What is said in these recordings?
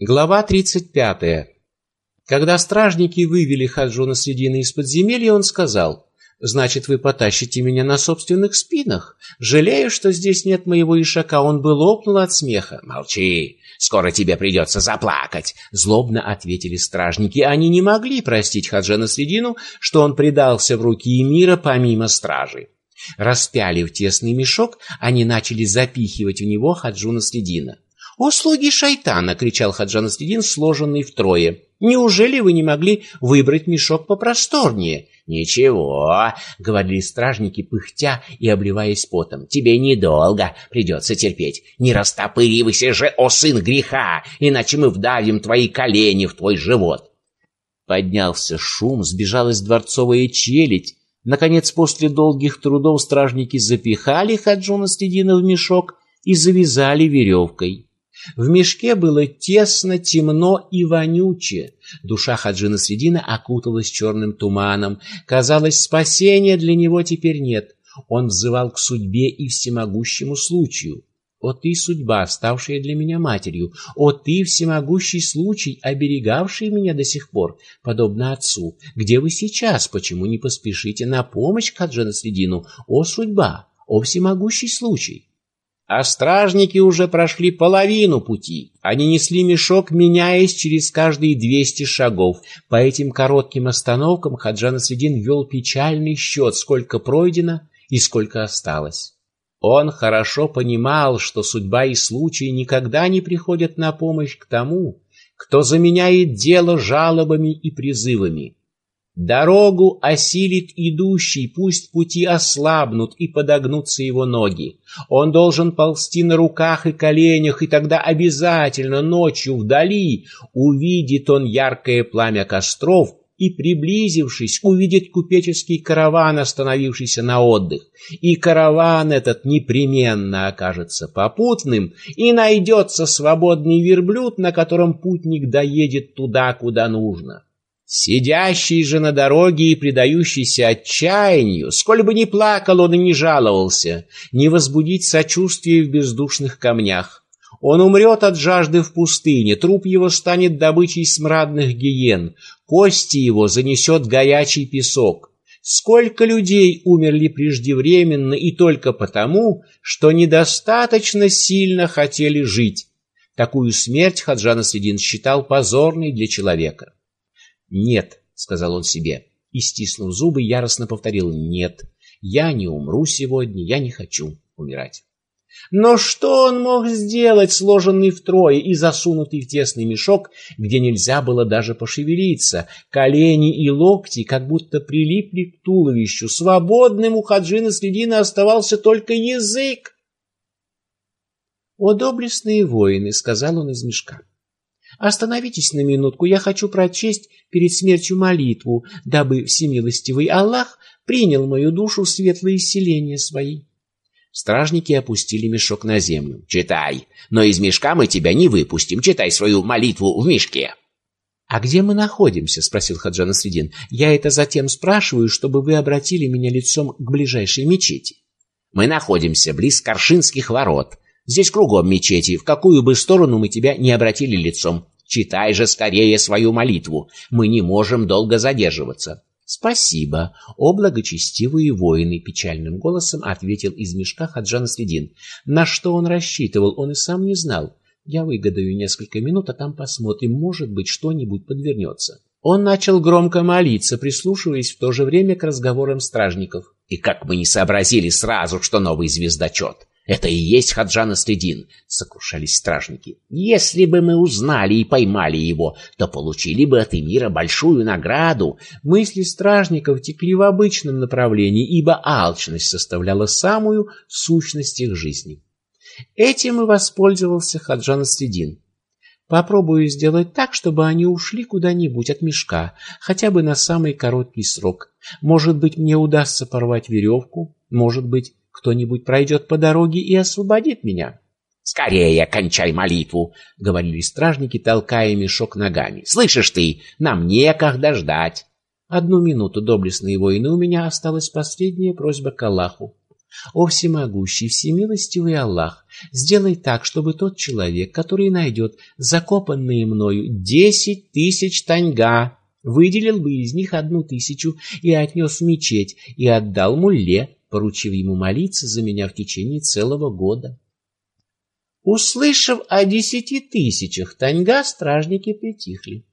Глава 35. Когда стражники вывели Хаджуна Средины из подземелья, он сказал, «Значит, вы потащите меня на собственных спинах? Жалею, что здесь нет моего ишака, он бы лопнул от смеха». «Молчи, скоро тебе придется заплакать», — злобно ответили стражники. Они не могли простить Хаджана Средину, что он предался в руки Эмира помимо стражи. Распялив тесный мешок, они начали запихивать в него Хаджуна Средина. «О, слуги шайтана!» — кричал Хаджан Аследин, сложенный втрое. «Неужели вы не могли выбрать мешок попросторнее?» «Ничего», — говорили стражники, пыхтя и обливаясь потом. «Тебе недолго придется терпеть. Не растопыривайся же, о сын греха, иначе мы вдавим твои колени в твой живот». Поднялся шум, сбежалась дворцовая челядь. Наконец, после долгих трудов стражники запихали Хаджуна Следина в мешок и завязали веревкой. В мешке было тесно, темно и вонюче. Душа Хаджина Средина окуталась черным туманом. Казалось, спасения для него теперь нет. Он взывал к судьбе и всемогущему случаю. «О ты, судьба, ставшая для меня матерью! О ты, всемогущий случай, оберегавший меня до сих пор, подобно отцу! Где вы сейчас? Почему не поспешите на помощь Хаджина Средину? О судьба! О всемогущий случай!» А стражники уже прошли половину пути. Они несли мешок, меняясь через каждые двести шагов. По этим коротким остановкам Хаджан Асвидин вел печальный счет, сколько пройдено и сколько осталось. Он хорошо понимал, что судьба и случай никогда не приходят на помощь к тому, кто заменяет дело жалобами и призывами. Дорогу осилит идущий, пусть пути ослабнут и подогнутся его ноги. Он должен ползти на руках и коленях, и тогда обязательно ночью вдали увидит он яркое пламя костров и, приблизившись, увидит купеческий караван, остановившийся на отдых. И караван этот непременно окажется попутным, и найдется свободный верблюд, на котором путник доедет туда, куда нужно. Сидящий же на дороге и предающийся отчаянию, сколь бы ни плакал он и не жаловался, не возбудить сочувствие в бездушных камнях. Он умрет от жажды в пустыне, труп его станет добычей смрадных гиен, кости его занесет горячий песок. Сколько людей умерли преждевременно и только потому, что недостаточно сильно хотели жить. Такую смерть Хаджан Следин считал позорной для человека. «Нет», — сказал он себе, и, стиснув зубы, яростно повторил «нет». «Я не умру сегодня, я не хочу умирать». Но что он мог сделать, сложенный втрое и засунутый в тесный мешок, где нельзя было даже пошевелиться? Колени и локти как будто прилипли к туловищу. Свободным у Хаджина Следина оставался только язык. «О, доблестные воины!» — сказал он из мешка. Остановитесь на минутку, я хочу прочесть перед смертью молитву, дабы всемилостивый Аллах принял мою душу в светлое исцеление свои. Стражники опустили мешок на землю. «Читай, но из мешка мы тебя не выпустим. Читай свою молитву в мешке». «А где мы находимся?» — спросил Хаджан Средин. «Я это затем спрашиваю, чтобы вы обратили меня лицом к ближайшей мечети». «Мы находимся близ Коршинских ворот. Здесь кругом мечети, в какую бы сторону мы тебя не обратили лицом. Читай же скорее свою молитву. Мы не можем долго задерживаться. Спасибо, о благочестивые воины, печальным голосом ответил из мешка Хаджан Средин. На что он рассчитывал, он и сам не знал. Я выгадаю несколько минут, а там посмотрим, может быть, что-нибудь подвернется. Он начал громко молиться, прислушиваясь в то же время к разговорам стражников. И как мы не сообразили сразу, что новый звездочет. Это и есть Хаджан Следин, сокрушались стражники. Если бы мы узнали и поймали его, то получили бы от Эмира большую награду. Мысли стражников текли в обычном направлении, ибо алчность составляла самую сущность их жизни. Этим и воспользовался Хаджан Следин. Попробую сделать так, чтобы они ушли куда-нибудь от мешка, хотя бы на самый короткий срок. Может быть, мне удастся порвать веревку, может быть, кто-нибудь пройдет по дороге и освободит меня. «Скорее кончай молитву!» — говорили стражники, толкая мешок ногами. «Слышишь ты, нам некогда ждать!» «Одну минуту, доблестные воины, у меня осталась последняя просьба к Аллаху. О всемогущий, всемилостивый Аллах, сделай так, чтобы тот человек, который найдет закопанные мною десять тысяч таньга, выделил бы из них одну тысячу и отнес в мечеть и отдал мулле, поручив ему молиться за меня в течение целого года. Услышав о десяти тысячах таньга, стражники притихли.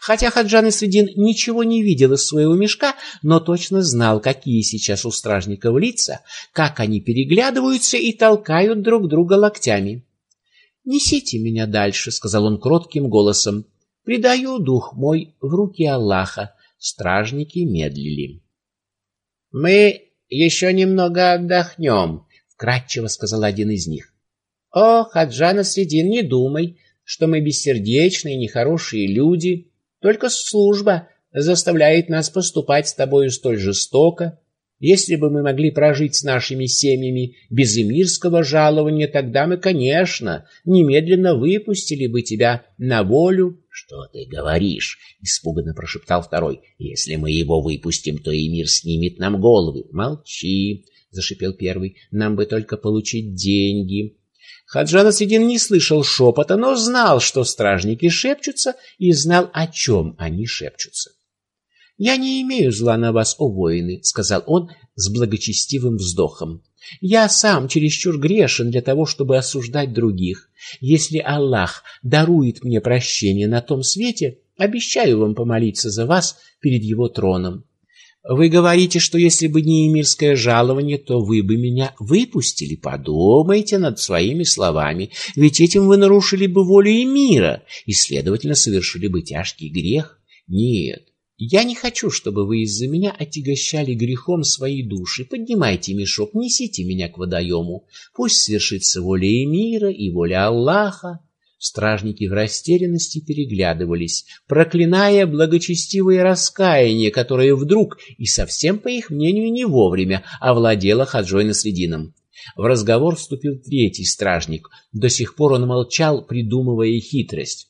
Хотя Хаджан Исредин ничего не видел из своего мешка, но точно знал, какие сейчас у стражников лица, как они переглядываются и толкают друг друга локтями. «Несите меня дальше», — сказал он кротким голосом. «Предаю дух мой в руки Аллаха». Стражники медлили. «Мы еще немного отдохнем», — вкратчиво сказал один из них. «О, Хаджан Средин, не думай, что мы бессердечные, нехорошие люди». Только служба заставляет нас поступать с тобою столь жестоко. Если бы мы могли прожить с нашими семьями без эмирского жалования, тогда мы, конечно, немедленно выпустили бы тебя на волю. — Что ты говоришь? — испуганно прошептал второй. — Если мы его выпустим, то эмир снимет нам головы. — Молчи, — зашипел первый. — Нам бы только получить деньги. Хаджан Асидин не слышал шепота, но знал, что стражники шепчутся, и знал, о чем они шепчутся. «Я не имею зла на вас, о воины», — сказал он с благочестивым вздохом. «Я сам чересчур грешен для того, чтобы осуждать других. Если Аллах дарует мне прощение на том свете, обещаю вам помолиться за вас перед его троном. Вы говорите, что если бы не эмирское жалование, то вы бы меня выпустили. Подумайте над своими словами, ведь этим вы нарушили бы волю эмира и, следовательно, совершили бы тяжкий грех. Нет, я не хочу, чтобы вы из-за меня отягощали грехом свои души. Поднимайте мешок, несите меня к водоему. Пусть свершится воля эмира и воля Аллаха. Стражники в растерянности переглядывались, проклиная благочестивое раскаяние, которое вдруг и совсем, по их мнению, не вовремя овладело Хаджой Насредином. В разговор вступил третий стражник. До сих пор он молчал, придумывая хитрость.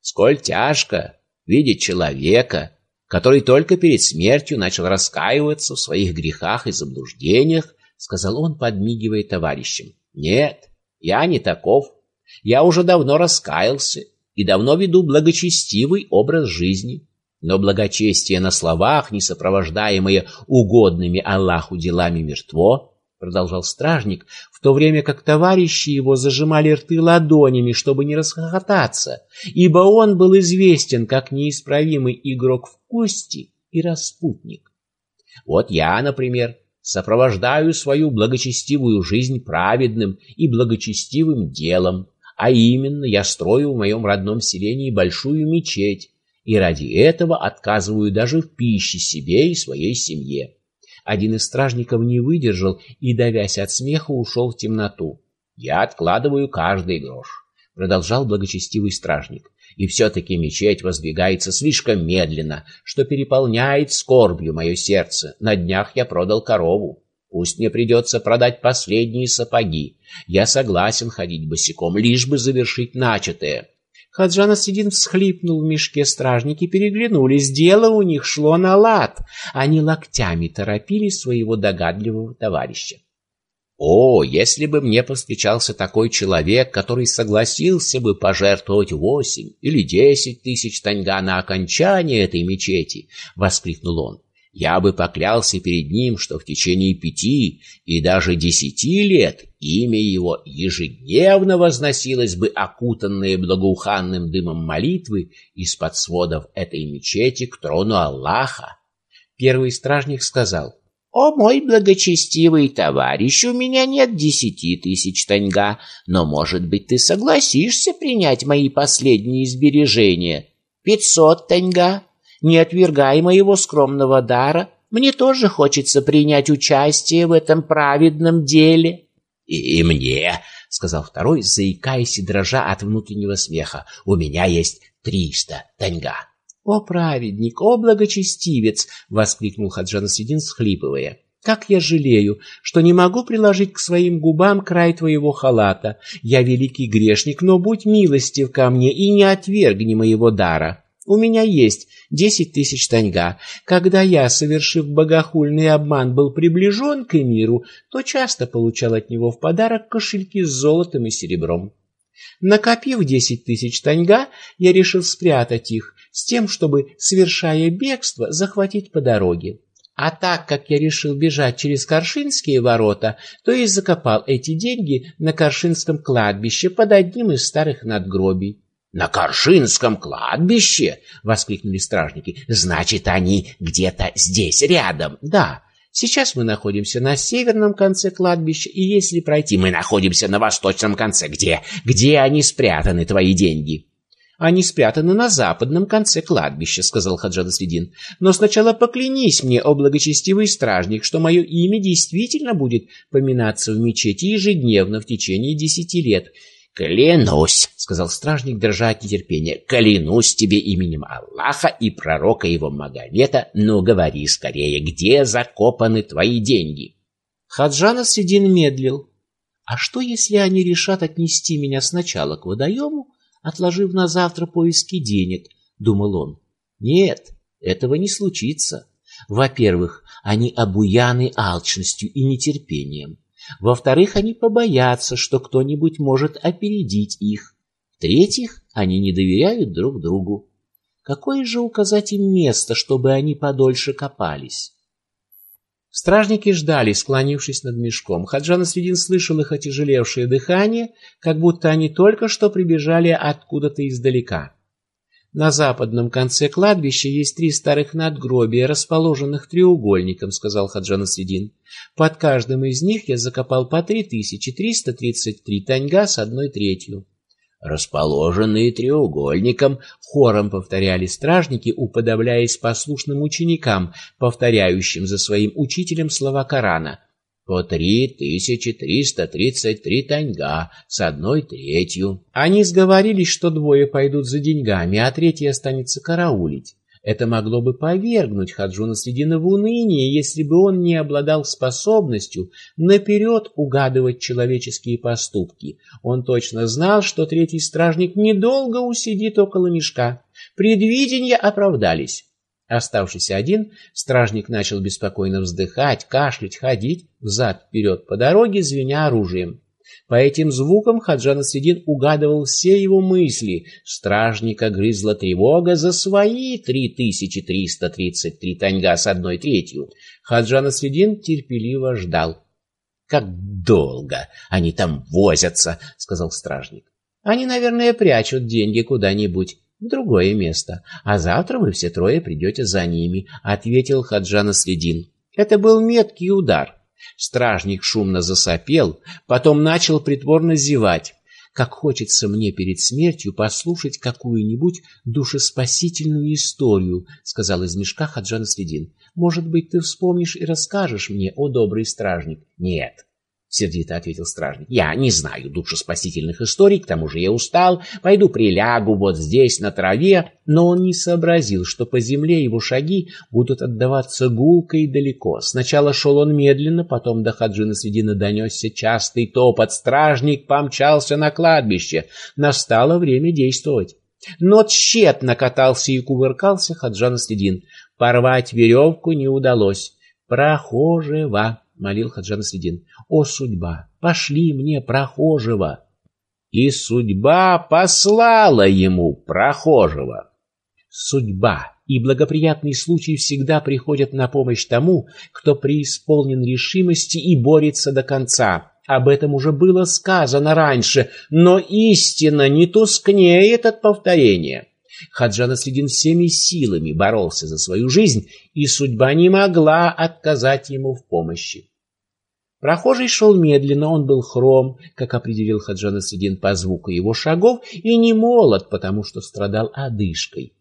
«Сколь тяжко видеть человека, который только перед смертью начал раскаиваться в своих грехах и заблуждениях», — сказал он, подмигивая товарищам. «Нет, я не таков». Я уже давно раскаялся и давно веду благочестивый образ жизни. Но благочестие на словах, не сопровождаемое угодными Аллаху делами мертво, продолжал стражник, в то время как товарищи его зажимали рты ладонями, чтобы не расхохотаться, ибо он был известен как неисправимый игрок в кости и распутник. Вот я, например, сопровождаю свою благочестивую жизнь праведным и благочестивым делом, а именно, я строю в моем родном селении большую мечеть, и ради этого отказываю даже в пище себе и своей семье. Один из стражников не выдержал и, давясь от смеха, ушел в темноту. «Я откладываю каждый грош», — продолжал благочестивый стражник. «И все-таки мечеть воздвигается слишком медленно, что переполняет скорбью мое сердце. На днях я продал корову. Пусть мне придется продать последние сапоги. Я согласен ходить босиком, лишь бы завершить начатое. Хаджан Асидин всхлипнул в мешке, стражники переглянулись. Дело у них шло на лад. Они локтями торопили своего догадливого товарища. О, если бы мне повстречался такой человек, который согласился бы пожертвовать восемь или десять тысяч таньга на окончание этой мечети, — воскликнул он. Я бы поклялся перед ним, что в течение пяти и даже десяти лет имя его ежедневно возносилось бы окутанное благоуханным дымом молитвы из-под сводов этой мечети к трону Аллаха. Первый стражник сказал, «О, мой благочестивый товарищ, у меня нет десяти тысяч таньга, но, может быть, ты согласишься принять мои последние сбережения? Пятьсот таньга?» Не отвергай моего скромного дара, мне тоже хочется принять участие в этом праведном деле. И, и мне, сказал второй, заикаясь и дрожа от внутреннего смеха. У меня есть триста таньга. О праведник, о благочестивец, воскликнул Хаджан Сидин, схлипывая. Как я жалею, что не могу приложить к своим губам край твоего халата. Я великий грешник, но будь милостив ко мне и не отвергни моего дара. У меня есть десять тысяч таньга. Когда я, совершив богохульный обман, был приближен к эмиру, то часто получал от него в подарок кошельки с золотом и серебром. Накопив десять тысяч таньга, я решил спрятать их, с тем, чтобы, совершая бегство, захватить по дороге. А так как я решил бежать через Коршинские ворота, то и закопал эти деньги на Коршинском кладбище под одним из старых надгробий. На Коршинском кладбище, воскликнули стражники. Значит, они где-то здесь рядом. Да. Сейчас мы находимся на северном конце кладбища, и если пройти, мы находимся на восточном конце. Где? Где они спрятаны твои деньги? Они спрятаны на западном конце кладбища, сказал Хаджан Следин. Но сначала поклянись мне, о благочестивый стражник, что мое имя действительно будет поминаться в мечети ежедневно в течение десяти лет. Клянусь, сказал стражник, дрожа от нетерпения. Клянусь тебе именем Аллаха и пророка его Магомета, но говори скорее, где закопаны твои деньги? Хаджан Следин медлил. А что, если они решат отнести меня сначала к водоему, отложив на завтра поиски денег, думал он. Нет, этого не случится. Во-первых, они обуяны алчностью и нетерпением. Во-вторых, они побоятся, что кто-нибудь может опередить их. В-третьих, они не доверяют друг другу. Какое же указать им место, чтобы они подольше копались? Стражники ждали, склонившись над мешком. Хаджан Средин слышал их отяжелевшее дыхание, как будто они только что прибежали откуда-то издалека. На западном конце кладбища есть три старых надгробия, расположенных треугольником, сказал Хаджан Средин. Под каждым из них я закопал по три тысячи триста тридцать три таньга с одной третью расположенные треугольником, хором повторяли стражники, уподобляясь послушным ученикам, повторяющим за своим учителем слова Корана. По три тысячи триста тридцать три таньга с одной третью. Они сговорились, что двое пойдут за деньгами, а третий останется караулить. Это могло бы повергнуть Хаджуна Следина в уныние, если бы он не обладал способностью наперед угадывать человеческие поступки. Он точно знал, что третий стражник недолго усидит около мешка. Предвидения оправдались. Оставшийся один, стражник начал беспокойно вздыхать, кашлять, ходить взад-вперед по дороге, звеня оружием. По этим звукам Хаджан Средин угадывал все его мысли. Стражника грызла тревога за свои 3333 таньга с одной третью. Хаджан Средин терпеливо ждал. «Как долго они там возятся!» — сказал стражник. «Они, наверное, прячут деньги куда-нибудь» в другое место, а завтра вы все трое придете за ними, ответил Хаджан Средин. Это был меткий удар. Стражник шумно засопел, потом начал притворно зевать. Как хочется мне перед смертью послушать какую-нибудь душеспасительную историю, сказал из мешка Хаджан Следин. Может быть, ты вспомнишь и расскажешь мне, о добрый стражник? Нет, сердито ответил стражник. Я не знаю душеспасительных историй, к тому же я устал, пойду прилягу вот здесь на траве, но он не сообразил, что по земле его шаги будут отдаваться гулко и далеко. Сначала шел он медленно, потом до Хаджина Средина донесся частый топот. Стражник помчался на кладбище. Настало время действовать. Но тщетно катался и кувыркался Хаджан Следин. Порвать веревку не удалось. Прохожего молил Хаджан Следин. О судьба, пошли мне прохожего. И судьба послала ему прохожего. Судьба и благоприятный случай всегда приходят на помощь тому, кто преисполнен решимости и борется до конца. Об этом уже было сказано раньше, но истина не тускнеет от повторения. Хаджан Следин всеми силами боролся за свою жизнь, и судьба не могла отказать ему в помощи. Прохожий шел медленно, он был хром, как определил Хаджан Средин по звуку его шагов, и не молод, потому что страдал одышкой.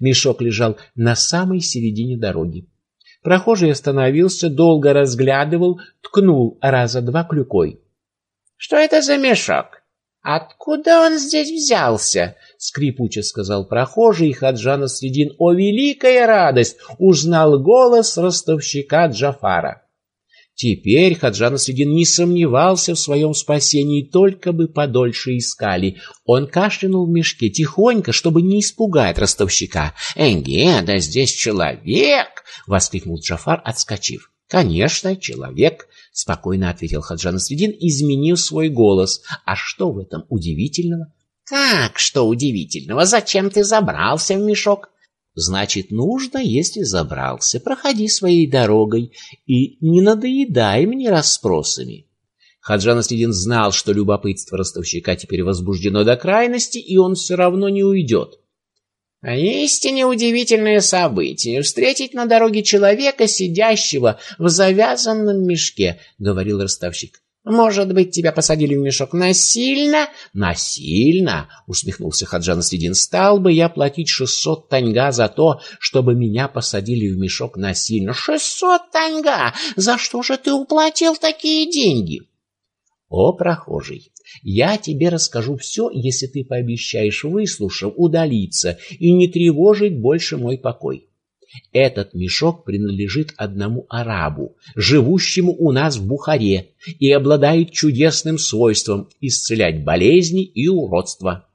Мешок лежал на самой середине дороги. Прохожий остановился, долго разглядывал, ткнул раза два клюкой. Что это за мешок? Откуда он здесь взялся? скрипуче сказал прохожий, и Хаджан Средин, о великая радость, узнал голос ростовщика Джафара. Теперь Хаджан Асвидин не сомневался в своем спасении, только бы подольше искали. Он кашлянул в мешке тихонько, чтобы не испугать ростовщика. «Энге, да здесь человек!» — воскликнул Джафар, отскочив. «Конечно, человек», — спокойно ответил Хаджан Асвидин, изменив свой голос. «А что в этом удивительного?» «Как что удивительного? Зачем ты забрался в мешок?» Значит, нужно, если забрался, проходи своей дорогой и не надоедай мне расспросами. Хаджан Аслидин знал, что любопытство ростовщика теперь возбуждено до крайности, и он все равно не уйдет. Истине удивительное событие — встретить на дороге человека, сидящего в завязанном мешке, — говорил ростовщик. Может быть, тебя посадили в мешок насильно? Насильно, усмехнулся Хаджан Следин. Стал бы я платить шестьсот таньга за то, чтобы меня посадили в мешок насильно. Шестьсот таньга? За что же ты уплатил такие деньги? О, прохожий, я тебе расскажу все, если ты пообещаешь, выслушав, удалиться и не тревожить больше мой покой. Этот мешок принадлежит одному арабу, живущему у нас в Бухаре, и обладает чудесным свойством исцелять болезни и уродства.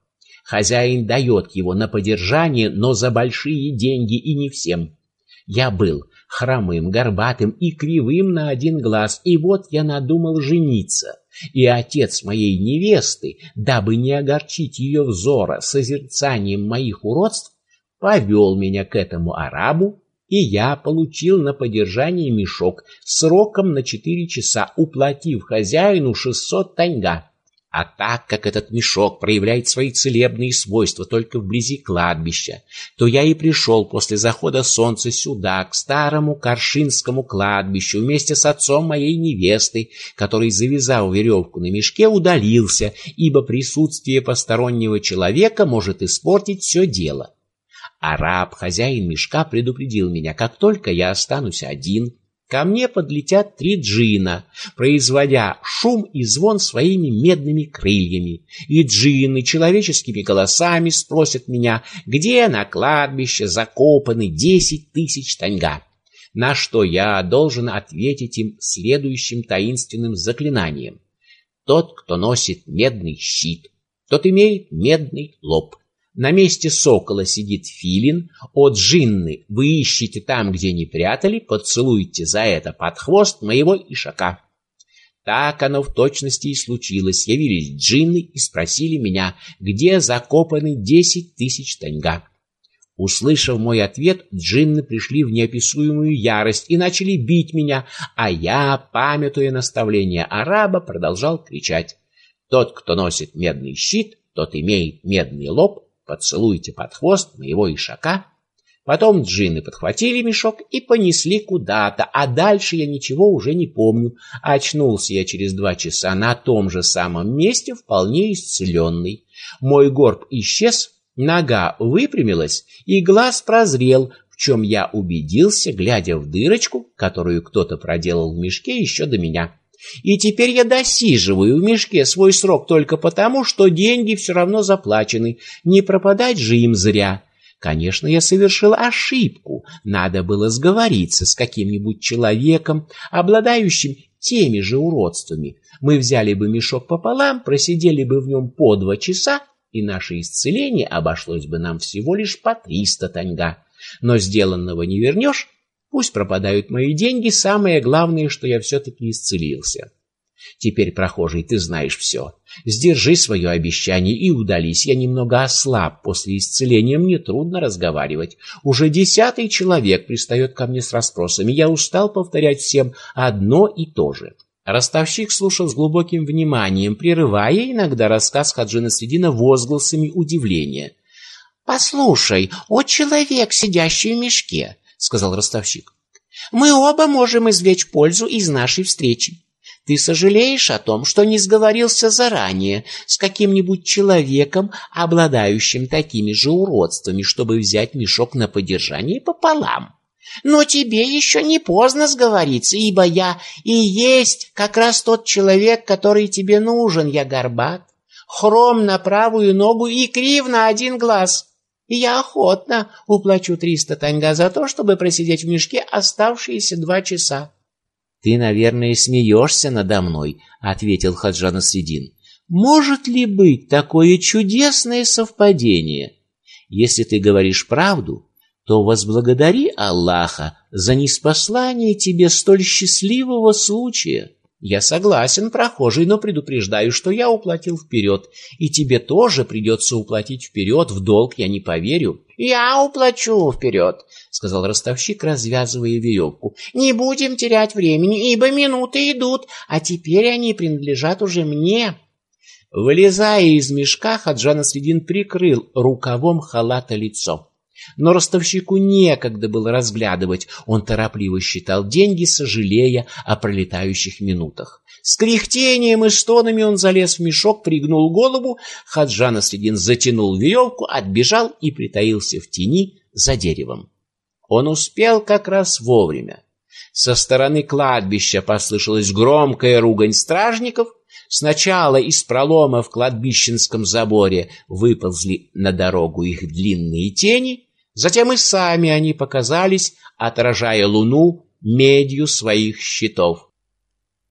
Хозяин дает его на подержание, но за большие деньги и не всем. Я был хромым, горбатым и кривым на один глаз, и вот я надумал жениться. И отец моей невесты, дабы не огорчить ее взора созерцанием моих уродств, повел меня к этому арабу, и я получил на подержание мешок сроком на четыре часа, уплатив хозяину шестьсот таньга. А так как этот мешок проявляет свои целебные свойства только вблизи кладбища, то я и пришел после захода солнца сюда, к старому Каршинскому кладбищу, вместе с отцом моей невесты, который, завязав веревку на мешке, удалился, ибо присутствие постороннего человека может испортить все дело. Араб, хозяин мешка, предупредил меня, как только я останусь один, ко мне подлетят три джина, производя шум и звон своими медными крыльями. И джины человеческими голосами спросят меня, где на кладбище закопаны десять тысяч таньга. На что я должен ответить им следующим таинственным заклинанием. Тот, кто носит медный щит, тот имеет медный лоб. На месте сокола сидит филин, от джинны вы ищете там, где не прятали, поцелуйте за это под хвост моего ишака. Так оно в точности и случилось. Явились джинны и спросили меня, где закопаны десять тысяч таньга. Услышав мой ответ, джинны пришли в неописуемую ярость и начали бить меня, а я, памятуя наставление араба, продолжал кричать. Тот, кто носит медный щит, тот имеет медный лоб, поцелуйте под хвост моего ишака. Потом джинны подхватили мешок и понесли куда-то, а дальше я ничего уже не помню. Очнулся я через два часа на том же самом месте, вполне исцеленный. Мой горб исчез, нога выпрямилась, и глаз прозрел, в чем я убедился, глядя в дырочку, которую кто-то проделал в мешке еще до меня. И теперь я досиживаю в мешке свой срок только потому, что деньги все равно заплачены. Не пропадать же им зря. Конечно, я совершил ошибку. Надо было сговориться с каким-нибудь человеком, обладающим теми же уродствами. Мы взяли бы мешок пополам, просидели бы в нем по два часа, и наше исцеление обошлось бы нам всего лишь по триста таньга. Но сделанного не вернешь, Пусть пропадают мои деньги, самое главное, что я все-таки исцелился. Теперь, прохожий, ты знаешь все. Сдержи свое обещание и удались. Я немного ослаб после исцеления, мне трудно разговаривать. Уже десятый человек пристает ко мне с расспросами. Я устал повторять всем одно и то же. Ростовщик слушал с глубоким вниманием, прерывая иногда рассказ Хаджина Средина возгласами удивления. «Послушай, о человек, сидящий в мешке!» Сказал ростовщик. Мы оба можем извлечь пользу из нашей встречи. Ты сожалеешь о том, что не сговорился заранее с каким-нибудь человеком, обладающим такими же уродствами, чтобы взять мешок на подержание пополам. Но тебе еще не поздно сговориться, ибо я и есть как раз тот человек, который тебе нужен, я горбат, хром на правую ногу и крив на один глаз и я охотно уплачу триста таньга за то, чтобы просидеть в мешке оставшиеся два часа. «Ты, наверное, смеешься надо мной», — ответил Хаджан Асредин. «Может ли быть такое чудесное совпадение? Если ты говоришь правду, то возблагодари Аллаха за неспослание тебе столь счастливого случая». «Я согласен, прохожий, но предупреждаю, что я уплатил вперед, и тебе тоже придется уплатить вперед, в долг я не поверю». «Я уплачу вперед», — сказал ростовщик, развязывая веревку. «Не будем терять времени, ибо минуты идут, а теперь они принадлежат уже мне». Вылезая из мешка, Хаджан Средин прикрыл рукавом халата лицо. Но ростовщику некогда было разглядывать, он торопливо считал деньги, сожалея о пролетающих минутах. С кряхтением и стонами он залез в мешок, пригнул голову, Хаджан Асредин затянул веревку, отбежал и притаился в тени за деревом. Он успел как раз вовремя. Со стороны кладбища послышалась громкая ругань стражников. Сначала из пролома в кладбищенском заборе выползли на дорогу их длинные тени, затем и сами они показались, отражая луну медью своих щитов.